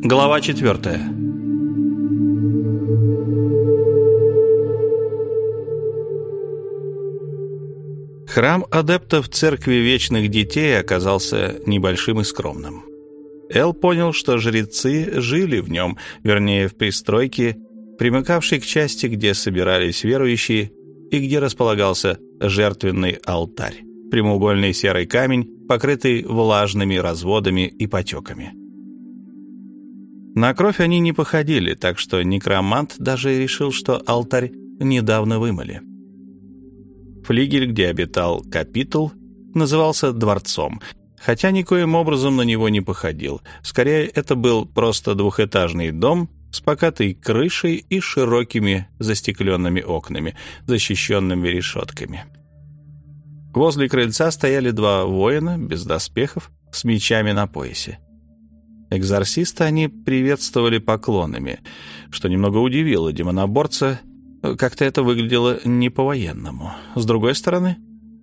Глава четвертая. Храм адептов Церкви Вечных Детей оказался небольшим и скромным. Эл понял, что жрецы жили в нем, вернее, в пристройке, примыкавшей к части, где собирались верующие и где располагался жертвенный алтарь, прямоугольный серый камень, покрытый влажными разводами и потеками. На кровь они не походили, так что некромант даже решил, что алтарь недавно вымыли. Флигель, где обитал капитул, назывался дворцом, хотя никоим образом на него не походил. Скорее, это был просто двухэтажный дом с покатой крышей и широкими застекленными окнами, защищенными решетками. Возле крыльца стояли два воина без доспехов с мечами на поясе. Экзорциста они приветствовали поклонами, что немного удивило демоноборца. Как-то это выглядело не по-военному. С другой стороны,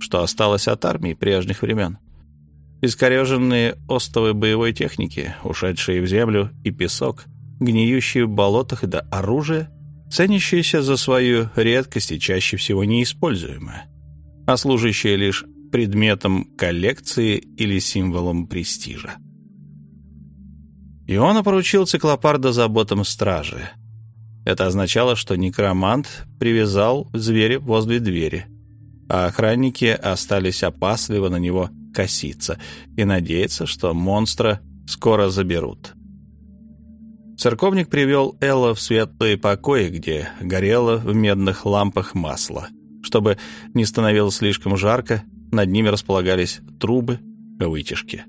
что осталось от армии прежних времен? Искореженные остовы боевой техники, ушедшие в землю и песок, гниющие в болотах и до оружия, ценящиеся за свою редкость и чаще всего неиспользуемое, а служащее лишь предметом коллекции или символом престижа. Иона поручил циклопарда заботам стражи. Это означало, что некромант привязал зверя возле двери, а охранники остались опасливо на него коситься и надеяться, что монстра скоро заберут. Церковник привел Элла в светлые покои, где горело в медных лампах масло. Чтобы не становилось слишком жарко, над ними располагались трубы, вытяжки.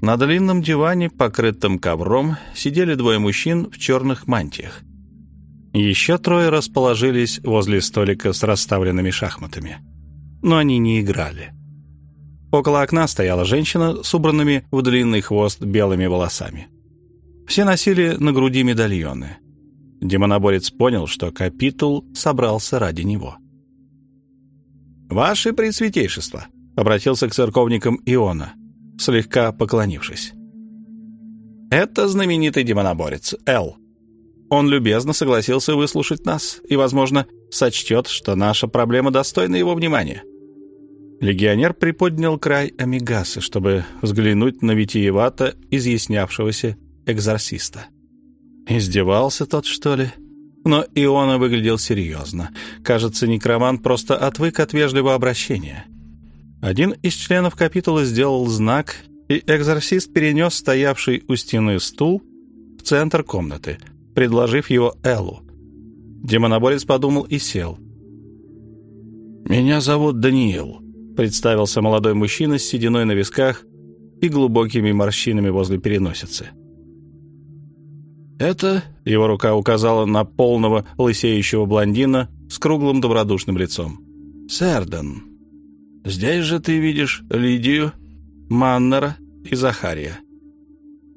На длинном диване, покрытом ковром, сидели двое мужчин в черных мантиях. Еще трое расположились возле столика с расставленными шахматами. Но они не играли. Около окна стояла женщина с убранными в длинный хвост белыми волосами. Все носили на груди медальоны. Демоноборец понял, что капитул собрался ради него. «Ваше Пресвятейшество!» — обратился к церковникам Иона — слегка поклонившись. «Это знаменитый демоноборец, Эл. Он любезно согласился выслушать нас и, возможно, сочтет, что наша проблема достойна его внимания». Легионер приподнял край амигасы, чтобы взглянуть на витиевато изъяснявшегося экзорциста. Издевался тот, что ли? Но Иона выглядел серьезно. Кажется, некромант просто отвык от вежливого обращения. Один из членов капитула сделал знак, и экзорцист перенес стоявший у стены стул в центр комнаты, предложив его Эллу. Демоноборец подумал и сел. «Меня зовут Даниил», — представился молодой мужчина с сединой на висках и глубокими морщинами возле переносицы. «Это...» — его рука указала на полного лысеющего блондина с круглым добродушным лицом. «Сэрден, Здесь же ты видишь Лидию, Маннера и Захария».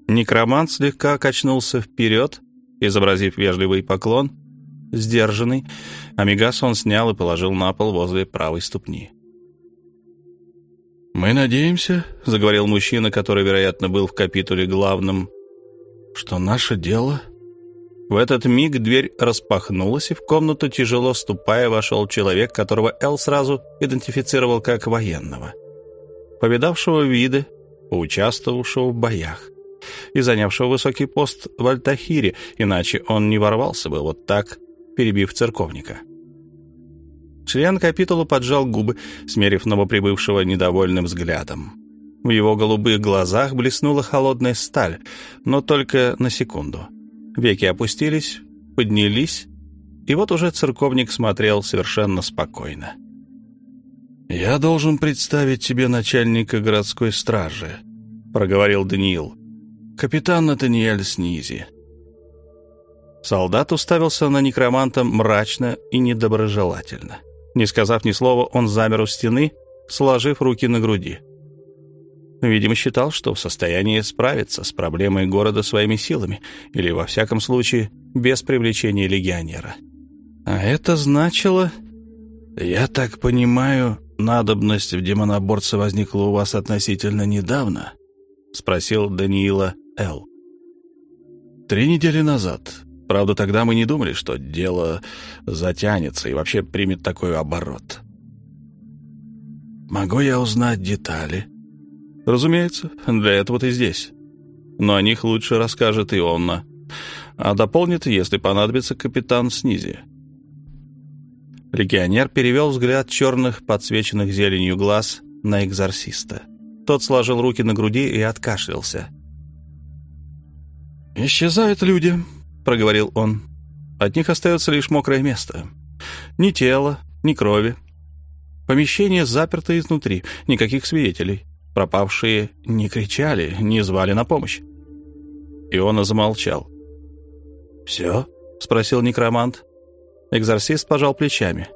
Некромант слегка качнулся вперед, изобразив вежливый поклон, сдержанный, а Мегас он снял и положил на пол возле правой ступни. «Мы надеемся», — заговорил мужчина, который, вероятно, был в капитуле главным, «что наше дело в этот миг дверь распахнулась, и в комнату, тяжело ступая, вошел человек, которого Эл сразу идентифицировал как военного. Повидавшего виды, поучаствовавшего в боях и занявшего высокий пост в Альтахире, иначе он не ворвался бы вот так, перебив церковника. Член капитула поджал губы, смерив новоприбывшего недовольным взглядом. В его голубых глазах блеснула холодная сталь, но только на секунду — Веки опустились, поднялись, и вот уже церковник смотрел совершенно спокойно. «Я должен представить тебе начальника городской стражи», — проговорил Даниил. «Капитан Натаниэль Снизи». Солдат уставился на некроманта мрачно и недоброжелательно. Не сказав ни слова, он замер у стены, сложив руки на груди. Видимо, считал, что в состоянии справиться с проблемой города своими силами, или, во всяком случае, без привлечения легионера. А это значило... «Я так понимаю, надобность в демоноборце возникла у вас относительно недавно?» — спросил Даниила Л. Три недели назад. Правда, тогда мы не думали, что дело затянется и вообще примет такой оборот. Могу я узнать детали? Разумеется, для этого ты здесь. Но о них лучше расскажет Ионна. А дополнит, если понадобится, капитан Снизи. Легионер перевел взгляд черных, подсвеченных зеленью глаз на экзорциста. Тот сложил руки на груди и откашлялся. «Исчезают люди», — проговорил он. «От них остается лишь мокрое место. Ни тела, ни крови. Помещение заперто изнутри, никаких свидетелей. Пропавшие не кричали, не звали на помощь». Иона замолчал. «Все?» — спросил некромант. Экзорцист пожал плечами.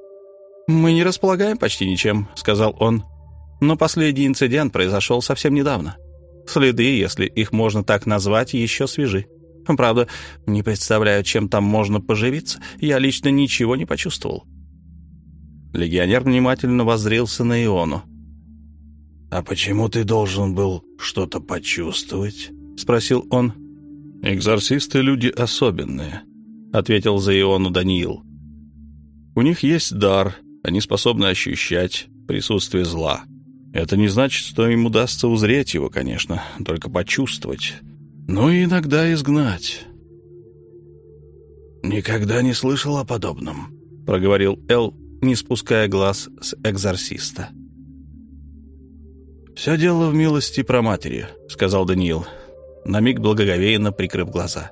«Мы не располагаем почти ничем», — сказал он. «Но последний инцидент произошел совсем недавно. Следы, если их можно так назвать, еще свежи. Правда, не представляю, чем там можно поживиться. Я лично ничего не почувствовал». Легионер внимательно воззрился на Иону. «А почему ты должен был что-то почувствовать?» — спросил он. «Экзорцисты — люди особенные», — ответил за Иону Даниил. У них есть дар, они способны ощущать присутствие зла. Это не значит, что им удастся узреть его, конечно, только почувствовать. Но и иногда изгнать. «Никогда не слышал о подобном», — проговорил Эл, не спуская глаз с экзорциста. «Все дело в милости про матери», — сказал Даниил, на миг благоговейно прикрыв глаза.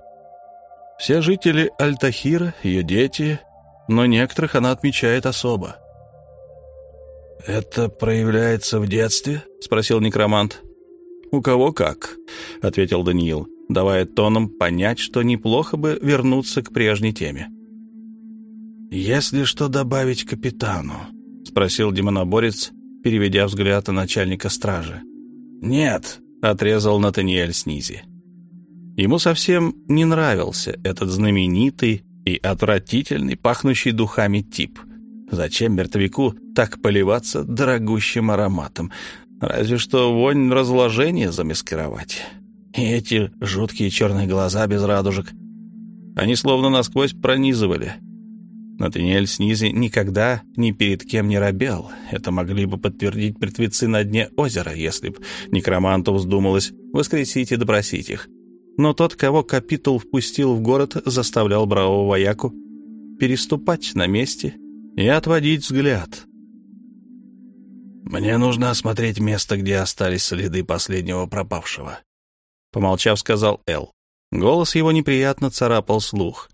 «Все жители Альтахира, ее дети, но некоторых она отмечает особо. «Это проявляется в детстве?» — спросил некромант. «У кого как», — ответил Даниил, давая тоном понять, что неплохо бы вернуться к прежней теме. «Если что добавить капитану?» — спросил демоноборец, переведя взгляд на начальника стражи. «Нет», — отрезал Натаниэль Снизи. Ему совсем не нравился этот знаменитый и отвратительный, пахнущий духами тип. Зачем мертвяку так поливаться дорогущим ароматом? Разве что вонь разложения замаскировать. И эти жуткие черные глаза без радужек. Они словно насквозь пронизывали. Натаниэль Снизи никогда ни перед кем не робел. Это могли бы подтвердить мертвецы на дне озера, если б некроманту вздумалось воскресить и допросить их но тот, кого капитул впустил в город, заставлял бравого вояку переступать на месте и отводить взгляд. «Мне нужно осмотреть место, где остались следы последнего пропавшего», — помолчав, сказал Эл. Голос его неприятно царапал слух.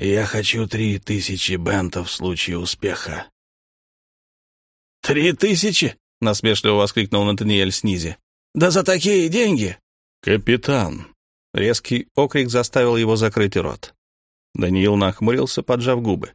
«Я хочу три тысячи бентов в случае успеха». «Три тысячи?» — насмешливо воскликнул Натаниэль Снизи. «Да за такие деньги!» «Капитан!» Резкий окрик заставил его закрыть рот. Даниил нахмурился, поджав губы.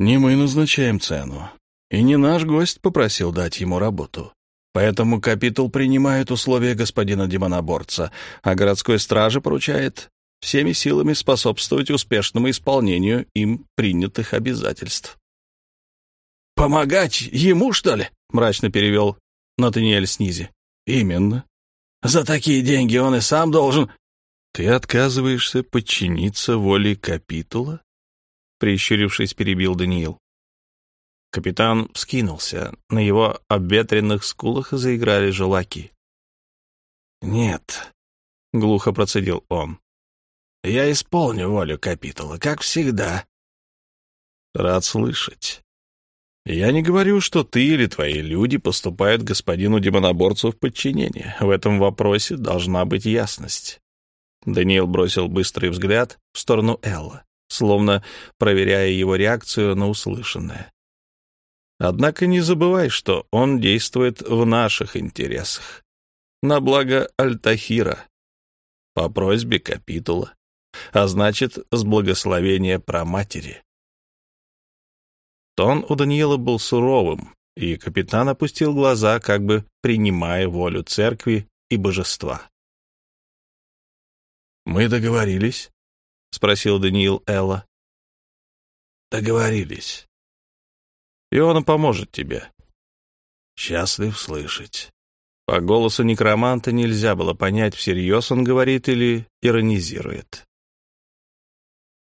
«Не мы назначаем цену, и не наш гость попросил дать ему работу. Поэтому капитул принимает условия господина демоноборца, а городской страже поручает всеми силами способствовать успешному исполнению им принятых обязательств». «Помогать ему, что ли?» — мрачно перевел Натаниэль Снизи. «Именно. За такие деньги он и сам должен...» «Ты отказываешься подчиниться воле капитула?» Прищурившись, перебил Даниил. Капитан вскинулся. На его обветренных скулах заиграли желаки. «Нет», — глухо процедил он. «Я исполню волю капитула, как всегда». «Рад слышать. Я не говорю, что ты или твои люди поступают господину демоноборцу в подчинение. В этом вопросе должна быть ясность. Даниил бросил быстрый взгляд в сторону Элла, словно проверяя его реакцию на услышанное. Однако не забывай, что он действует в наших интересах, на благо Альтахира, по просьбе капитула, а значит, с благословения праматери. Тон у Даниила был суровым, и капитан опустил глаза, как бы принимая волю церкви и божества. «Мы договорились?» — спросил Даниил Элла. «Договорились. И он поможет тебе». «Счастлив слышать. По голосу некроманта нельзя было понять, всерьез он говорит или иронизирует.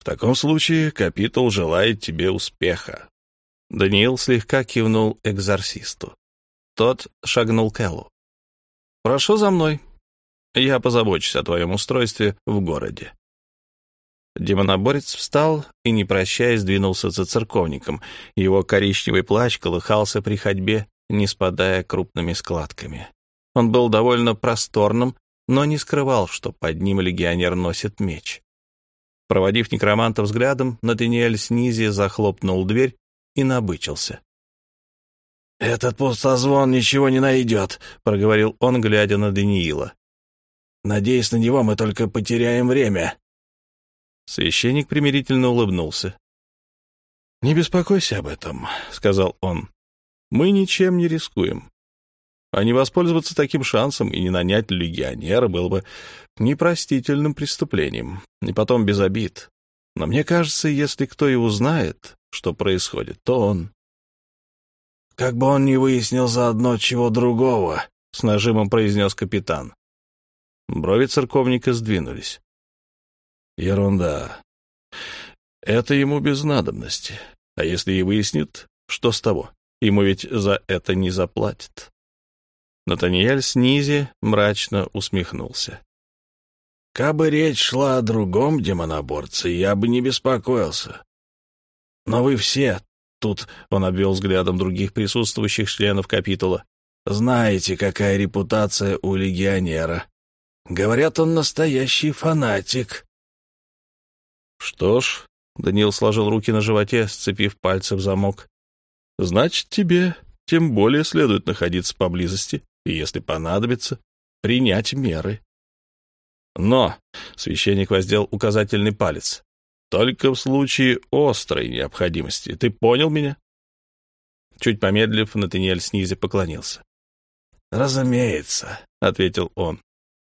«В таком случае капитул желает тебе успеха». Даниил слегка кивнул экзорсисту. Тот шагнул к Эллу. «Прошу за мной. Я позабочусь о твоем устройстве в городе». Демоноборец встал и, не прощаясь, двинулся за церковником. Его коричневый плащ колыхался при ходьбе, не спадая крупными складками. Он был довольно просторным, но не скрывал, что под ним легионер носит меч. Проводив некроманта взглядом, Натаниэль снизи захлопнул дверь и набычился. «Этот пустозвон ничего не найдет», — проговорил он, глядя на Даниила. «Надеюсь, на него мы только потеряем время». Священник примирительно улыбнулся. «Не беспокойся об этом», — сказал он. «Мы ничем не рискуем. А не воспользоваться таким шансом и не нанять легионера было бы непростительным преступлением, и потом без обид. Но мне кажется, если кто и узнает, что происходит, то он. «Как бы он не выяснил заодно чего другого», — с нажимом произнес капитан. Брови церковника сдвинулись. Ерунда. Это ему без надобности. А если и выяснит, что с того? Ему ведь за это не заплатят. Натаниэль снизи мрачно усмехнулся. «Кабы речь шла о другом демоноборце, я бы не беспокоился. Но вы все, тут он обвел взглядом других присутствующих членов капитула, знаете, какая репутация у легионера. Говорят, он настоящий фанатик. «Что ж», — Даниил сложил руки на животе, сцепив пальцы в замок, — «значит, тебе тем более следует находиться поблизости и, если понадобится, принять меры». «Но», — священник воздел указательный палец, — «только в случае острой необходимости. Ты понял меня?» Чуть помедлив, Натаниэль снизу поклонился. «Разумеется», — ответил он.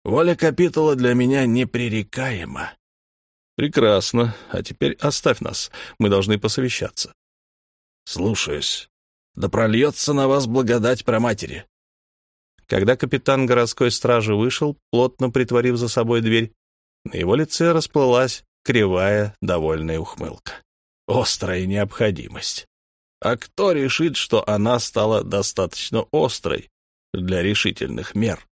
«Воля капитула для меня непререкаема. «Прекрасно. А теперь оставь нас. Мы должны посовещаться». «Слушаюсь. Да прольется на вас благодать про матери. Когда капитан городской стражи вышел, плотно притворив за собой дверь, на его лице расплылась кривая, довольная ухмылка. Острая необходимость. А кто решит, что она стала достаточно острой для решительных мер?